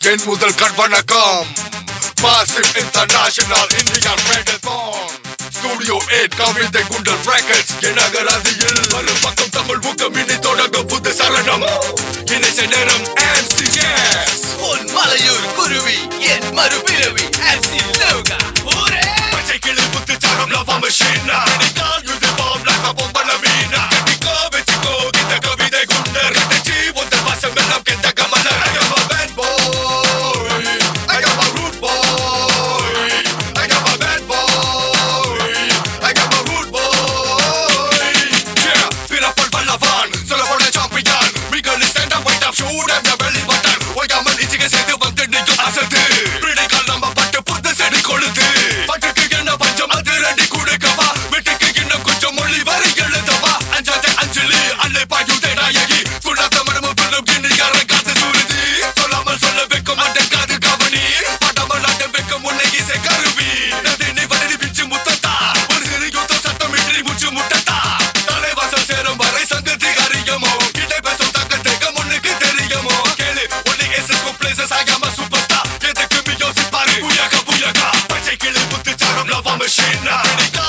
என் முதல் கண் வணக்கம் மாசிவ் இன்டர்நேஷனல் இந்தியன் மெடல் பான் ஸ்டுடியோ எயிட் கவிதை குண்டல் பிராக்கெட்ஸ் எனகராதியில் ஒரு பக்கம் தமிழ் புக்கம் இனி தொடங்க புது சரணம். இணைச்ச நேரம் உன் மலையூர் குருவி என் மறுபிறவி எம்சி லோகா ஊரே! பச்சை கிளி புத்து சாரம் லவா மிஷினா Shoot them double China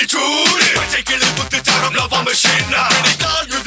me truly Particularly with the time love I'm a shit now